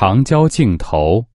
长焦镜头。